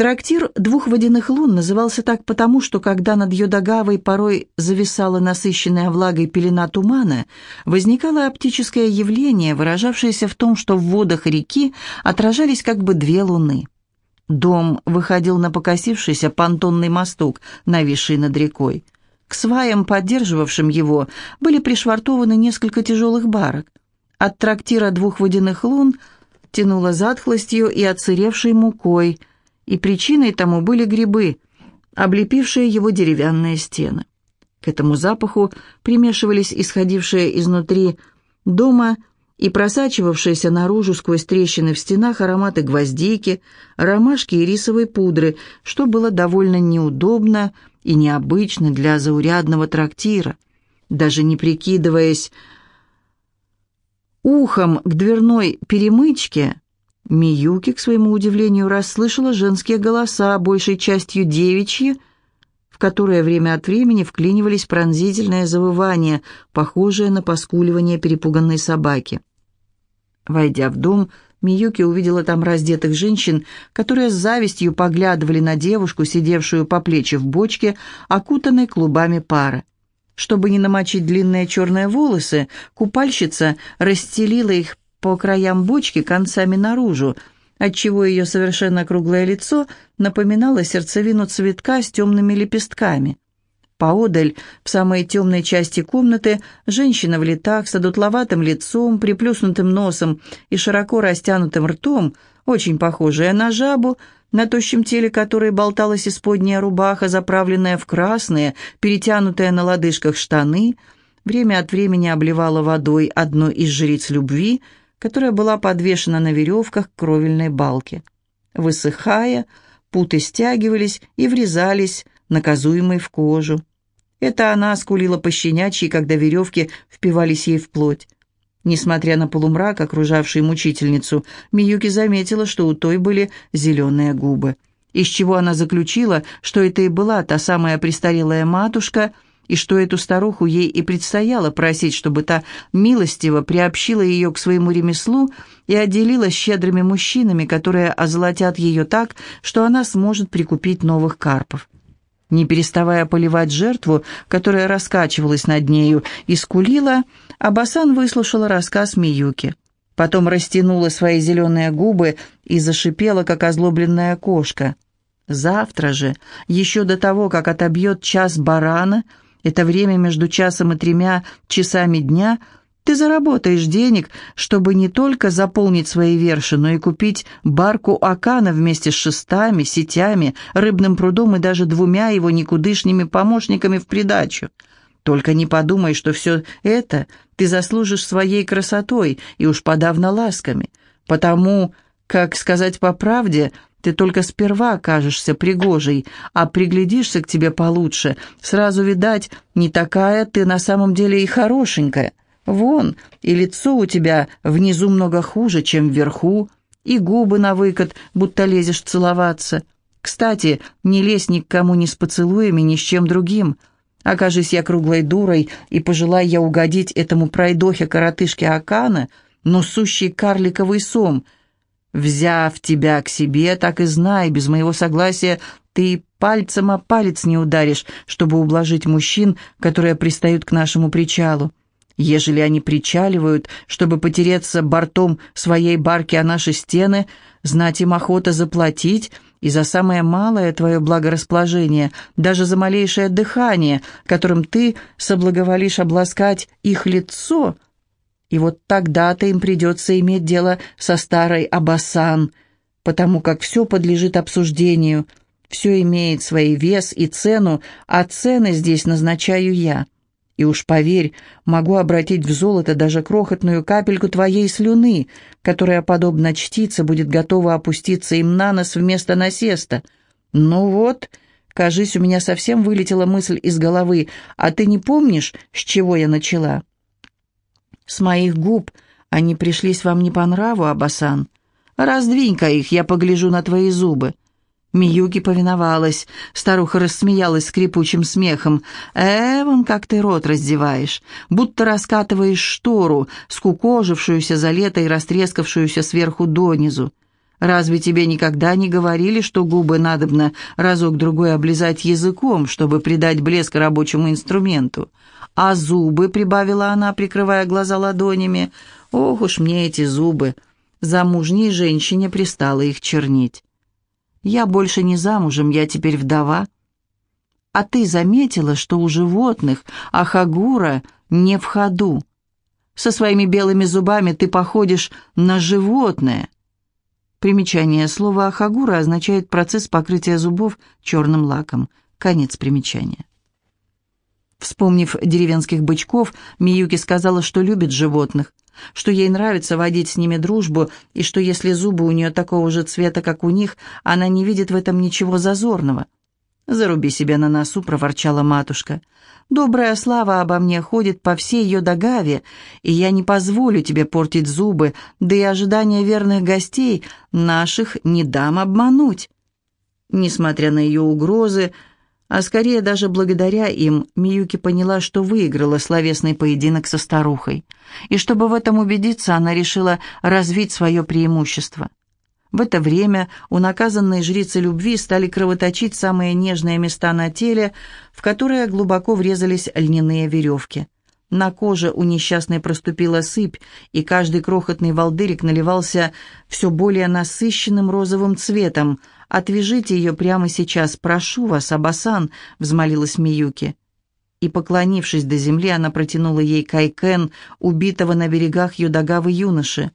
Трактир двух водяных лун назывался так потому, что когда над Йодагавой порой зависала насыщенная влагой пелена тумана, возникало оптическое явление, выражавшееся в том, что в водах реки отражались как бы две луны. Дом выходил на покосившийся понтонный мосток, нависший над рекой. К сваям, поддерживавшим его, были пришвартованы несколько тяжелых барок. От трактира двух водяных лун тянуло затхлостью и отсыревшей мукой – и причиной тому были грибы, облепившие его деревянные стены. К этому запаху примешивались исходившие изнутри дома и просачивавшиеся наружу сквозь трещины в стенах ароматы гвоздики, ромашки и рисовой пудры, что было довольно неудобно и необычно для заурядного трактира. Даже не прикидываясь ухом к дверной перемычке, Миюки, к своему удивлению, расслышала женские голоса, большей частью девичьи, в которые время от времени вклинивались пронзительное завывание, похожее на поскуливание перепуганной собаки. Войдя в дом, Миюки увидела там раздетых женщин, которые с завистью поглядывали на девушку, сидевшую по плечи в бочке, окутанной клубами пара. Чтобы не намочить длинные черные волосы, купальщица расстелила их по краям бочки концами наружу, отчего ее совершенно круглое лицо напоминало сердцевину цветка с темными лепестками. Поодаль, в самой темной части комнаты, женщина в летах с одутловатым лицом, приплюснутым носом и широко растянутым ртом, очень похожая на жабу, на тощем теле которой болталась исподняя рубаха, заправленная в красные, перетянутые на лодыжках штаны, время от времени обливала водой одну из жриц любви — которая была подвешена на веревках к кровельной балке. Высыхая, путы стягивались и врезались, наказуемой в кожу. Это она скулила пощенячьи, когда веревки впивались ей в плоть. Несмотря на полумрак, окружавший мучительницу, Миюки заметила, что у той были зеленые губы. Из чего она заключила, что это и была та самая престарелая матушка – и что эту старуху ей и предстояло просить, чтобы та милостиво приобщила ее к своему ремеслу и отделила щедрыми мужчинами, которые озолотят ее так, что она сможет прикупить новых карпов. Не переставая поливать жертву, которая раскачивалась над нею и скулила, Абасан выслушала рассказ Миюки. Потом растянула свои зеленые губы и зашипела, как озлобленная кошка. «Завтра же, еще до того, как отобьет час барана», это время между часом и тремя часами дня ты заработаешь денег, чтобы не только заполнить свои верши, но и купить барку Акана вместе с шестами, сетями, рыбным прудом и даже двумя его никудышными помощниками в придачу. Только не подумай, что все это ты заслужишь своей красотой и уж подавно ласками, потому, как сказать по правде, ты только сперва кажешься пригожей, а приглядишься к тебе получше. Сразу видать, не такая ты на самом деле и хорошенькая. Вон, и лицо у тебя внизу много хуже, чем вверху, и губы на выкат, будто лезешь целоваться. Кстати, не лезь ни к кому ни с поцелуями, ни с чем другим. Окажись я круглой дурой, и пожелай я угодить этому пройдохе-коротышке Акана, но сущий карликовый сом — Взяв тебя к себе, так и знай, без моего согласия ты пальцем о палец не ударишь, чтобы ублажить мужчин, которые пристают к нашему причалу. Ежели они причаливают, чтобы потереться бортом своей барки о наши стены, знать им охота заплатить и за самое малое твое благорасположение, даже за малейшее дыхание, которым ты соблаговолишь обласкать их лицо — и вот тогда-то им придется иметь дело со старой Абасан, потому как все подлежит обсуждению, все имеет свой вес и цену, а цены здесь назначаю я. И уж поверь, могу обратить в золото даже крохотную капельку твоей слюны, которая, подобно чтице, будет готова опуститься им на нос вместо насеста. Ну вот, кажись, у меня совсем вылетела мысль из головы, а ты не помнишь, с чего я начала?» С моих губ они пришлись вам не по нраву, Абасан. Раздвинь-ка их, я погляжу на твои зубы». Миюки повиновалась. Старуха рассмеялась скрипучим смехом. «Эван, как ты рот раздеваешь, будто раскатываешь штору, скукожившуюся за лето и растрескавшуюся сверху донизу. Разве тебе никогда не говорили, что губы надобно разок-другой облизать языком, чтобы придать блеск рабочему инструменту? А зубы, — прибавила она, прикрывая глаза ладонями, — ох уж мне эти зубы! Замужней женщине пристало их чернить. Я больше не замужем, я теперь вдова. А ты заметила, что у животных ахагура не в ходу? Со своими белыми зубами ты походишь на животное — Примечание. Слово «ахагура» означает процесс покрытия зубов черным лаком. Конец примечания. Вспомнив деревенских бычков, Миюки сказала, что любит животных, что ей нравится водить с ними дружбу, и что если зубы у нее такого же цвета, как у них, она не видит в этом ничего зазорного. «Заруби себя на носу», — проворчала матушка. Добрая слава обо мне ходит по всей Йодагаве, и я не позволю тебе портить зубы, да и ожидания верных гостей наших не дам обмануть». Несмотря на ее угрозы, а скорее даже благодаря им, Миюки поняла, что выиграла словесный поединок со старухой. И чтобы в этом убедиться, она решила развить свое преимущество. В это время у наказанной жрицы любви стали кровоточить самые нежные места на теле, в которые глубоко врезались льняные веревки. На коже у несчастной проступила сыпь, и каждый крохотный волдырик наливался все более насыщенным розовым цветом. «Отвяжите ее прямо сейчас, прошу вас, Абасан», — взмолилась Миюки. И, поклонившись до земли, она протянула ей кайкен, убитого на берегах Юдагавы юноши.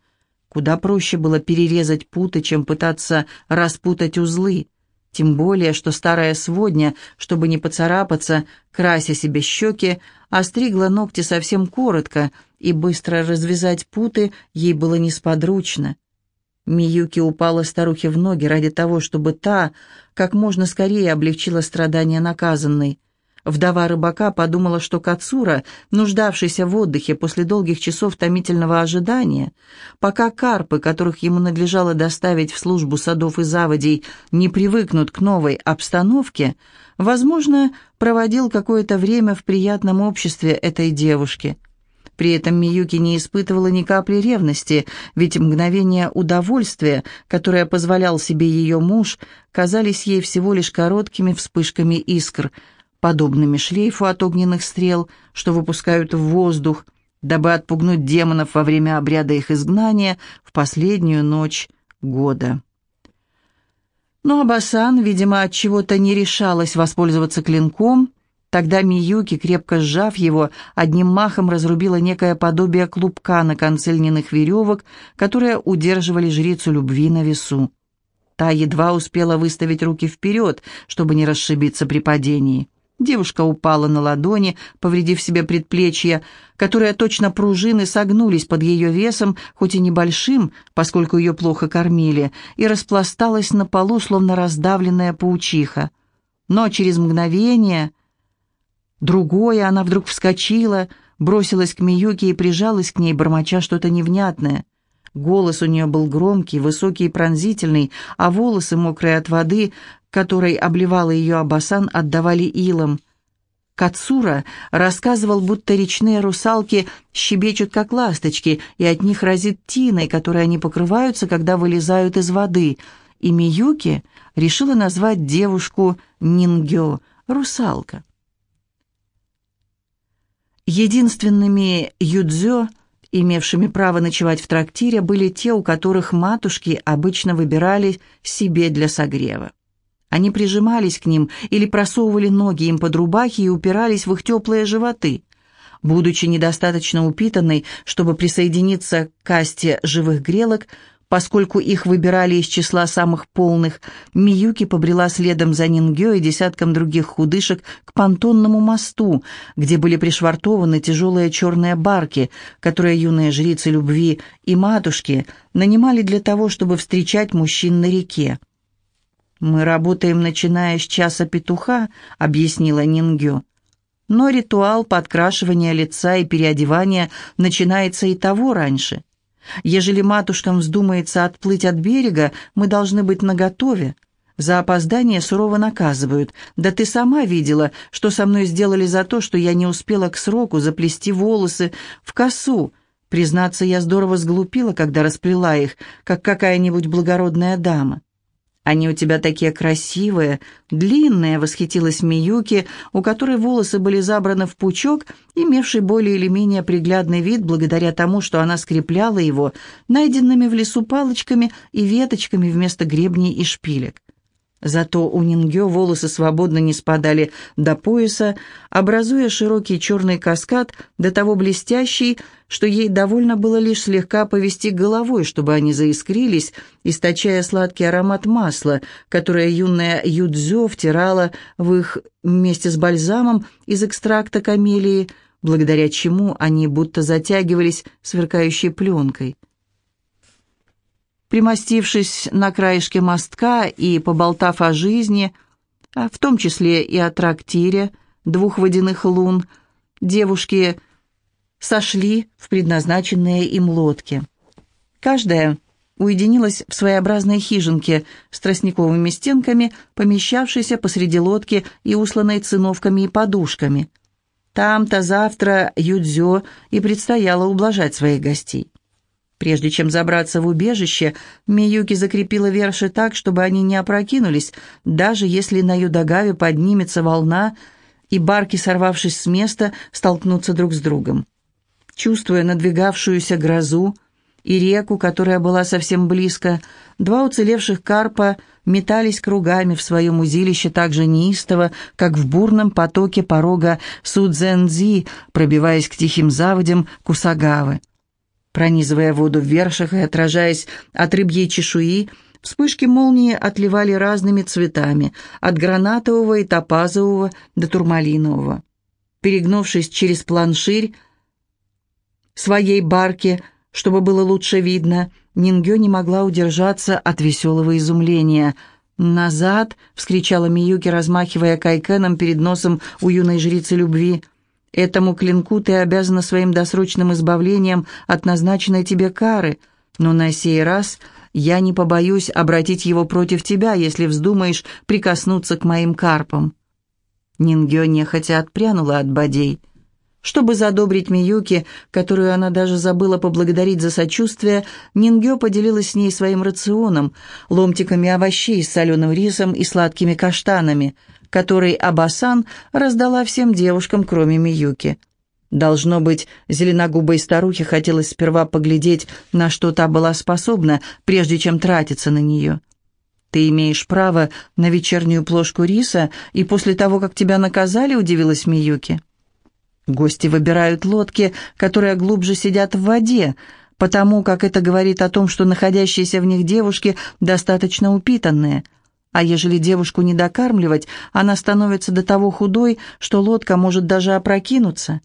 Куда проще было перерезать путы, чем пытаться распутать узлы. Тем более, что старая сводня, чтобы не поцарапаться, крася себе щеки, остригла ногти совсем коротко, и быстро развязать путы ей было несподручно. Миюки упала старухе в ноги ради того, чтобы та как можно скорее облегчила страдания наказанной. Вдова рыбака подумала, что Кацура, нуждавшийся в отдыхе после долгих часов томительного ожидания, пока карпы, которых ему надлежало доставить в службу садов и заводей, не привыкнут к новой обстановке, возможно, проводил какое-то время в приятном обществе этой девушки. При этом Миюки не испытывала ни капли ревности, ведь мгновения удовольствия, которое позволял себе ее муж, казались ей всего лишь короткими вспышками искр – подобными шлейфу от огненных стрел, что выпускают в воздух, дабы отпугнуть демонов во время обряда их изгнания в последнюю ночь года. Но Абасан, видимо, от чего-то не решалась воспользоваться клинком. Тогда Миюки, крепко сжав его, одним махом разрубила некое подобие клубка на конце льняных веревок, которые удерживали жрицу любви на весу. Та едва успела выставить руки вперед, чтобы не расшибиться при падении. Девушка упала на ладони, повредив себе предплечья, которые точно пружины согнулись под ее весом, хоть и небольшим, поскольку ее плохо кормили, и распласталась на полу, словно раздавленная паучиха. Но через мгновение, другое, она вдруг вскочила, бросилась к Миюке и прижалась к ней, бормоча что-то невнятное. Голос у нее был громкий, высокий и пронзительный, а волосы, мокрые от воды, которой обливала ее Абасан, отдавали илом. Кацура рассказывал, будто речные русалки щебечут, как ласточки, и от них разит тиной, которой они покрываются, когда вылезают из воды. И Миюки решила назвать девушку Нингё, русалка. Единственными юдзё, имевшими право ночевать в трактире, были те, у которых матушки обычно выбирали себе для согрева. Они прижимались к ним или просовывали ноги им под рубахи и упирались в их теплые животы. Будучи недостаточно упитанной, чтобы присоединиться к касте живых грелок, поскольку их выбирали из числа самых полных, Миюки побрела следом за Нингё и десятком других худышек к понтонному мосту, где были пришвартованы тяжелые черные барки, которые юные жрицы любви и матушки нанимали для того, чтобы встречать мужчин на реке. «Мы работаем, начиная с часа петуха», — объяснила Нингю. «Но ритуал подкрашивания лица и переодевания начинается и того раньше. Ежели матушкам вздумается отплыть от берега, мы должны быть наготове. За опоздание сурово наказывают. Да ты сама видела, что со мной сделали за то, что я не успела к сроку заплести волосы в косу. Признаться, я здорово сглупила, когда расплела их, как какая-нибудь благородная дама. «Они у тебя такие красивые, длинные», — восхитилась Миюки, у которой волосы были забраны в пучок, имевший более или менее приглядный вид благодаря тому, что она скрепляла его найденными в лесу палочками и веточками вместо гребней и шпилек. Зато у Нингё волосы свободно не спадали до пояса, образуя широкий черный каскад, до того блестящий, что ей довольно было лишь слегка повести головой, чтобы они заискрились, источая сладкий аромат масла, которое юная Юдзё втирала в их вместе с бальзамом из экстракта камелии, благодаря чему они будто затягивались сверкающей пленкой. Примостившись на краешке мостка и поболтав о жизни, а в том числе и о трактире двух водяных лун, девушки сошли в предназначенные им лодки. Каждая уединилась в своеобразной хижинке с тростниковыми стенками, помещавшейся посреди лодки и усланной циновками и подушками. Там-то завтра Юдзё и предстояло ублажать своих гостей. Прежде чем забраться в убежище, Миюки закрепила верши так, чтобы они не опрокинулись, даже если на Юдагаве поднимется волна, и барки, сорвавшись с места, столкнутся друг с другом. Чувствуя надвигавшуюся грозу и реку, которая была совсем близко, два уцелевших карпа метались кругами в своем узилище так же неистово, как в бурном потоке порога Судзензи, пробиваясь к тихим заводям Кусагавы. Пронизывая воду в вершах и отражаясь от рыбьей чешуи, вспышки молнии отливали разными цветами, от гранатового и топазового до турмалинового. Перегнувшись через планширь своей барки, чтобы было лучше видно, Нингё не могла удержаться от веселого изумления. «Назад!» — вскричала Миюки, размахивая кайкеном перед носом у юной жрицы любви — Этому клинку ты обязана своим досрочным избавлением от назначенной тебе кары, но на сей раз я не побоюсь обратить его против тебя, если вздумаешь прикоснуться к моим карпам». Нингё нехотя отпрянула от бодей. Чтобы задобрить Миюки, которую она даже забыла поблагодарить за сочувствие, Нингё поделилась с ней своим рационом, ломтиками овощей с соленым рисом и сладкими каштанами – который Абасан раздала всем девушкам, кроме Миюки. Должно быть, зеленогубой старухе хотелось сперва поглядеть, на что та была способна, прежде чем тратиться на нее. «Ты имеешь право на вечернюю плошку риса, и после того, как тебя наказали, — удивилась Миюки. Гости выбирают лодки, которые глубже сидят в воде, потому как это говорит о том, что находящиеся в них девушки достаточно упитанные — а ежели девушку не докармливать, она становится до того худой, что лодка может даже опрокинуться.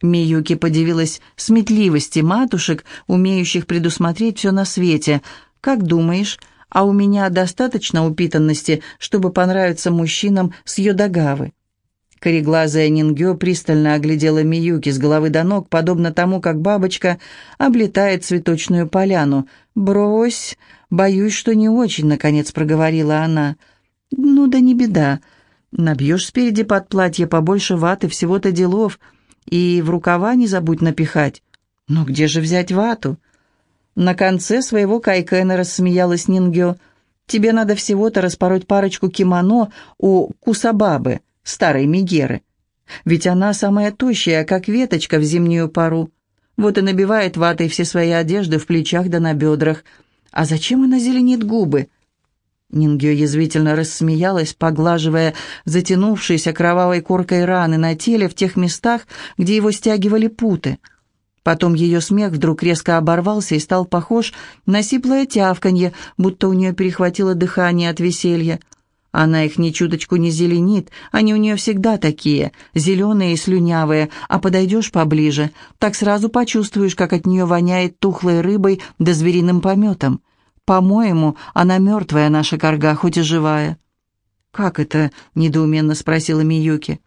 Миюки подивилась сметливости матушек, умеющих предусмотреть все на свете. «Как думаешь, а у меня достаточно упитанности, чтобы понравиться мужчинам с Йодагавы?» Кореглазая Нингё пристально оглядела Миюки с головы до ног, подобно тому, как бабочка облетает цветочную поляну. «Брось, боюсь, что не очень», — наконец проговорила она. «Ну да не беда. Набьешь спереди под платье побольше ваты, всего-то делов, и в рукава не забудь напихать. Но где же взять вату?» На конце своего кайкена рассмеялась Нингё. «Тебе надо всего-то распороть парочку кимоно у кусабабы» старой Мегеры. Ведь она самая тощая, как веточка в зимнюю пару. Вот и набивает ватой все свои одежды в плечах да на бедрах. А зачем она зеленит губы? Нингё язвительно рассмеялась, поглаживая затянувшиеся кровавой коркой раны на теле в тех местах, где его стягивали путы. Потом ее смех вдруг резко оборвался и стал похож на сиплое тявканье, будто у нее перехватило дыхание от веселья. Она их ни чуточку не зеленит, они у нее всегда такие, зеленые и слюнявые, а подойдешь поближе, так сразу почувствуешь, как от нее воняет тухлой рыбой да звериным пометом. По-моему, она мертвая, наша корга, хоть и живая». «Как это?» — недоуменно спросила Миюки.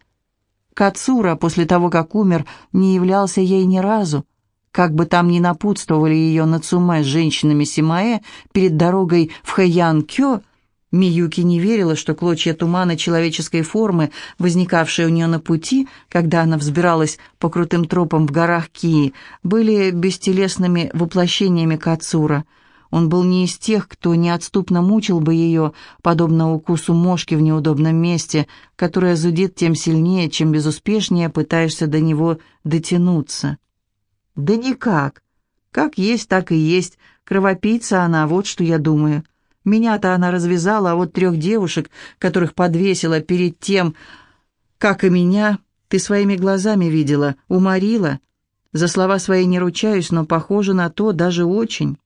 Кацура после того, как умер, не являлся ей ни разу. Как бы там ни напутствовали ее Нацуме с женщинами Симаэ перед дорогой в Хэян-Кё — Миюки не верила, что клочья тумана человеческой формы, возникавшие у нее на пути, когда она взбиралась по крутым тропам в горах Кии, были бестелесными воплощениями Кацура. Он был не из тех, кто неотступно мучил бы ее, подобно укусу мошки в неудобном месте, которое зудит тем сильнее, чем безуспешнее пытаешься до него дотянуться. «Да никак. Как есть, так и есть. Кровопийца она, вот что я думаю». Меня-то она развязала, а вот трех девушек, которых подвесила перед тем, как и меня, ты своими глазами видела, уморила. За слова свои не ручаюсь, но похоже на то даже очень.